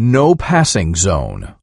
No passing zone.